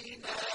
إِلَيْنَا